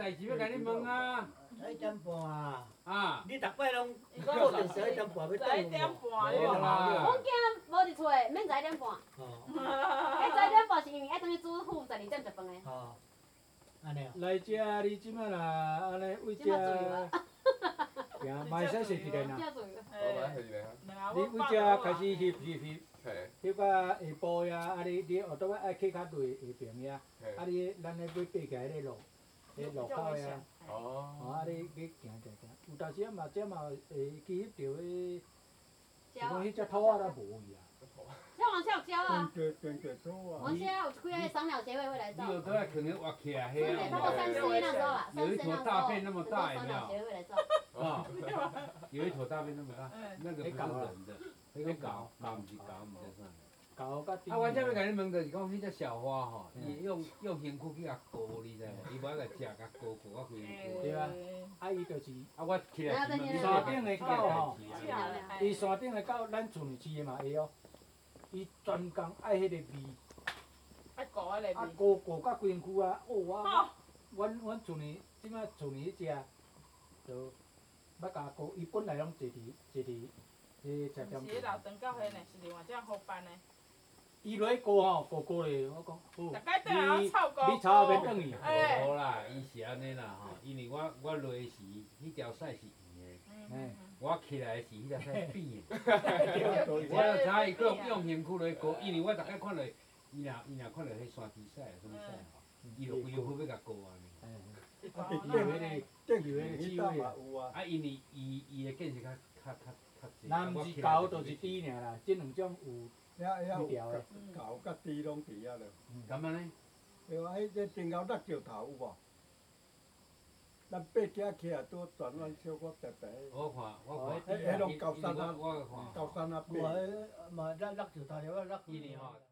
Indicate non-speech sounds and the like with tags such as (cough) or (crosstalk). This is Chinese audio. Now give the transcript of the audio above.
代志要甲你问啊，十一点半啊，啊，你逐摆拢伊固定十一点半要十一点半，你没有看啦。阮囝无伫厝诶，免十一点半。哦。迄十一点半是因为爱等去煮赴十二点食饭诶。哦，安尼哦，来遮你即摆啦安尼为即摆自由啊。遮，(laughs) 行，嘛会使踅一个呐。叫做我买回来，你为遮开始翕翕翕，嘿，翕到下晡呀，啊你你后头爱去较对下边呀，嘿。啊，你咱咧要爬起来咧路，迄路口呀，哦哦，啊你你行行行，有当时啊嘛这嘛会记翕着迄，是讲迄只土啊，咱无去啊。有开那个赏鸟协会会来你照。有都要可能挖起来，对，黑他到三啊有一坨大便那么大很多赏鸟协会会来照。啊，有一坨大便那么大嗯，那个不是人的，那个搞搞不是搞，唔知啥。啊，我这要甲你问就是讲，迄只小花吼，伊用用身躯去甲膏，你知无？伊无甲食甲膏膏到规身躯。对啊啊，伊就是啊，我起来是问山顶的狗吼，哎伊山顶的狗，咱厝饲的嘛会哦。伊专工爱迄个味，爱搞迄个啊味，膏膏甲规身躯啊，哦阮阮厝呢，即摆厝呢迄只，就要甲膏，伊本来拢坐伫坐伫迄是老长到迄呢，是另外一种好办的，伊落去高吼，高高咧，我讲，哦大概等下臭高。你炒也免等伊啊。哎无啦，伊是安尼啦吼，因为我我落去时迄条屎是圆的，我起来时迄条屎扁的。嗯 (laughs) 我就知伊用用身躯来膏，因为我逐个看落，伊若伊若看落迄山猪屎什么屎吼，伊就规副要甲膏安尼。有迄个，顶有迄个嘛有啊，啊，因为伊伊的见识较较较较济。咱毋是狗就是猪尔啦，即两种有遐遐低调的。狗甲猪拢伫遐了。咁安尼？对啊，迄个顶头落石头有无？咱爬脚起来拄转弯小可白白的，我看我看，迄迄拢高山啊我我看。高山啊爬。我嘛咱落石头了，我落因为吼。